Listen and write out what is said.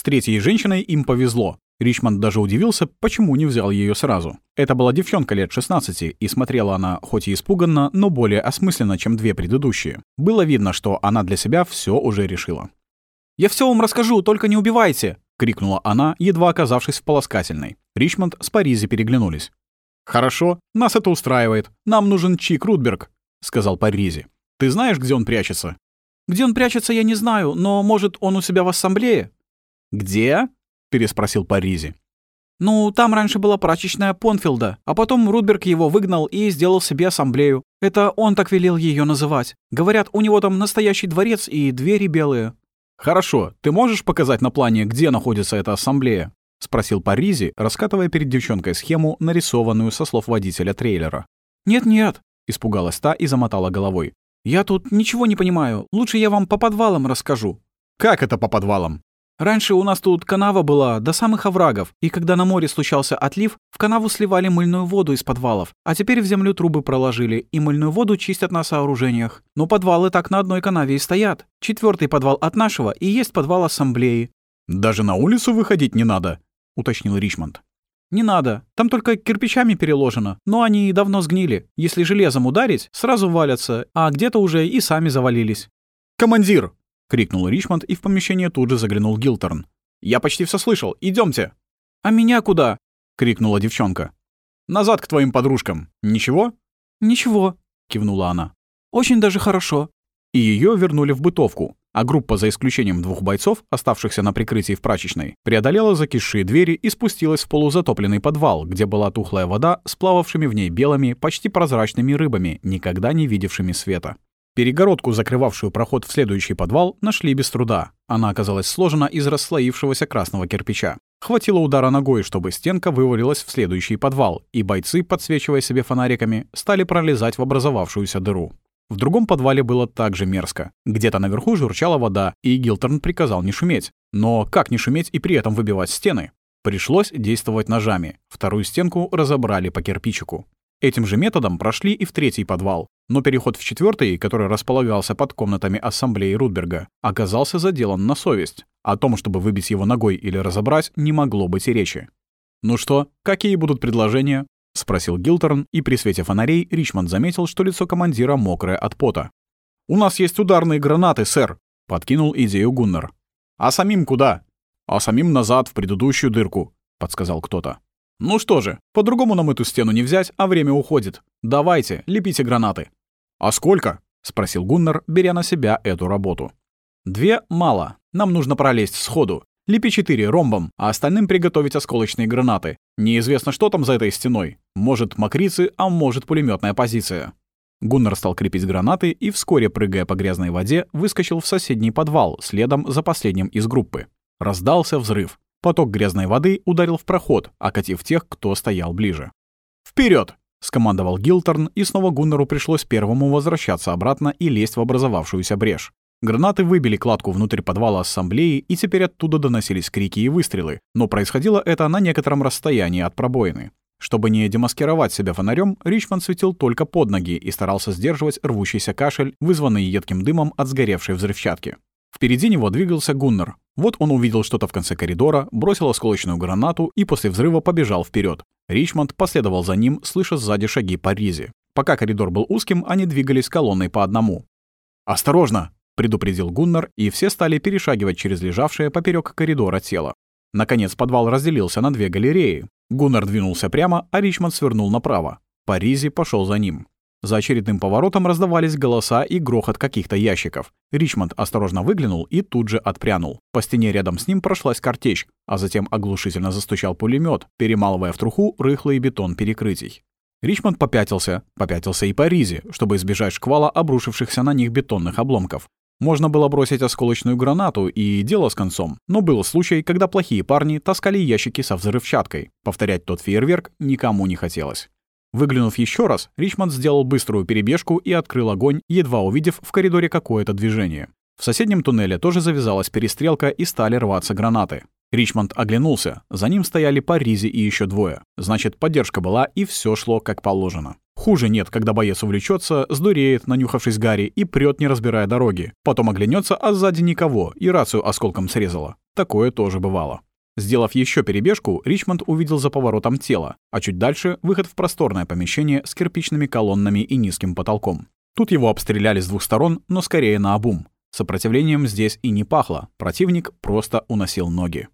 С третьей женщиной им повезло. Ричмонд даже удивился, почему не взял ее сразу. Это была девчонка лет 16, и смотрела она хоть и испуганно, но более осмысленно, чем две предыдущие. Было видно, что она для себя все уже решила. «Я все вам расскажу, только не убивайте!» — крикнула она, едва оказавшись в полоскательной. Ричмонд с Паризи переглянулись. «Хорошо, нас это устраивает. Нам нужен Чик Рудберг», — сказал Паризи. «Ты знаешь, где он прячется?» «Где он прячется, я не знаю, но, может, он у себя в ассамблее?» «Где?» — переспросил Паризи. «Ну, там раньше была прачечная Понфилда, а потом Рудберг его выгнал и сделал себе ассамблею. Это он так велел ее называть. Говорят, у него там настоящий дворец и двери белые». «Хорошо, ты можешь показать на плане, где находится эта ассамблея?» — спросил Паризи, раскатывая перед девчонкой схему, нарисованную со слов водителя трейлера. «Нет-нет», — испугалась та и замотала головой. «Я тут ничего не понимаю. Лучше я вам по подвалам расскажу». «Как это по подвалам?» Раньше у нас тут канава была до самых оврагов, и когда на море случался отлив, в канаву сливали мыльную воду из подвалов, а теперь в землю трубы проложили, и мыльную воду чистят на сооружениях. Но подвалы так на одной канаве и стоят. Четвертый подвал от нашего и есть подвал ассамблеи. «Даже на улицу выходить не надо», — уточнил Ричмонд. «Не надо. Там только кирпичами переложено. Но они давно сгнили. Если железом ударить, сразу валятся, а где-то уже и сами завалились». «Командир!» — крикнул Ричмонд, и в помещение тут же заглянул Гилтерн. «Я почти все слышал. Идемте. «А меня куда?» — крикнула девчонка. «Назад к твоим подружкам. Ничего?» «Ничего», — кивнула она. «Очень даже хорошо». И ее вернули в бытовку, а группа, за исключением двух бойцов, оставшихся на прикрытии в прачечной, преодолела закисшие двери и спустилась в полузатопленный подвал, где была тухлая вода с плававшими в ней белыми, почти прозрачными рыбами, никогда не видевшими света. Перегородку, закрывавшую проход в следующий подвал, нашли без труда. Она оказалась сложена из расслоившегося красного кирпича. Хватило удара ногой, чтобы стенка вывалилась в следующий подвал, и бойцы, подсвечивая себе фонариками, стали пролезать в образовавшуюся дыру. В другом подвале было также мерзко. Где-то наверху журчала вода, и Гилтерн приказал не шуметь. Но как не шуметь и при этом выбивать стены? Пришлось действовать ножами. Вторую стенку разобрали по кирпичику. Этим же методом прошли и в третий подвал, но переход в четвертый, который располагался под комнатами ассамблеи Рудберга, оказался заделан на совесть. О том, чтобы выбить его ногой или разобрать, не могло быть и речи. «Ну что, какие будут предложения?» — спросил Гилтерн, и при свете фонарей Ричмонд заметил, что лицо командира мокрое от пота. «У нас есть ударные гранаты, сэр», — подкинул идею Гуннер. «А самим куда?» «А самим назад, в предыдущую дырку», — подсказал кто-то. «Ну что же, по-другому нам эту стену не взять, а время уходит. Давайте, лепите гранаты». «А сколько?» — спросил Гуннар, беря на себя эту работу. «Две мало. Нам нужно пролезть сходу. Лепи четыре ромбом, а остальным приготовить осколочные гранаты. Неизвестно, что там за этой стеной. Может, мокрицы, а может, пулеметная позиция». Гуннар стал крепить гранаты и, вскоре прыгая по грязной воде, выскочил в соседний подвал, следом за последним из группы. Раздался взрыв. Поток грязной воды ударил в проход, окатив тех, кто стоял ближе. Вперед! скомандовал Гилтерн, и снова Гуннеру пришлось первому возвращаться обратно и лезть в образовавшуюся брешь. Гранаты выбили кладку внутрь подвала ассамблеи, и теперь оттуда доносились крики и выстрелы, но происходило это на некотором расстоянии от пробоины. Чтобы не демаскировать себя фонарем, Ричмонд светил только под ноги и старался сдерживать рвущийся кашель, вызванный едким дымом от сгоревшей взрывчатки. Впереди него двигался Гуннер. Вот он увидел что-то в конце коридора, бросил осколочную гранату и после взрыва побежал вперед. Ричмонд последовал за ним, слыша сзади шаги Паризи. Пока коридор был узким, они двигались колонной по одному. «Осторожно!» — предупредил Гуннер, и все стали перешагивать через лежавшее поперек коридора тело. Наконец подвал разделился на две галереи. Гуннер двинулся прямо, а Ричмонд свернул направо. Паризи пошел за ним. За очередным поворотом раздавались голоса и грохот каких-то ящиков. Ричмонд осторожно выглянул и тут же отпрянул. По стене рядом с ним прошлась картечь, а затем оглушительно застучал пулемет, перемалывая в труху рыхлый бетон перекрытий. Ричмонд попятился, попятился и по Ризе, чтобы избежать шквала обрушившихся на них бетонных обломков. Можно было бросить осколочную гранату и дело с концом, но был случай, когда плохие парни таскали ящики со взрывчаткой. Повторять тот фейерверк никому не хотелось. Выглянув еще раз, Ричмонд сделал быструю перебежку и открыл огонь, едва увидев в коридоре какое-то движение. В соседнем туннеле тоже завязалась перестрелка и стали рваться гранаты. Ричмонд оглянулся. За ним стояли Паризи и еще двое. Значит, поддержка была, и все шло как положено. Хуже нет, когда боец увлечется, сдуреет, нанюхавшись Гарри, и прет, не разбирая дороги. Потом оглянется, а сзади никого, и рацию осколком срезала. такое тоже бывало. Сделав еще перебежку, Ричмонд увидел за поворотом тело, а чуть дальше — выход в просторное помещение с кирпичными колоннами и низким потолком. Тут его обстреляли с двух сторон, но скорее на обум. Сопротивлением здесь и не пахло, противник просто уносил ноги.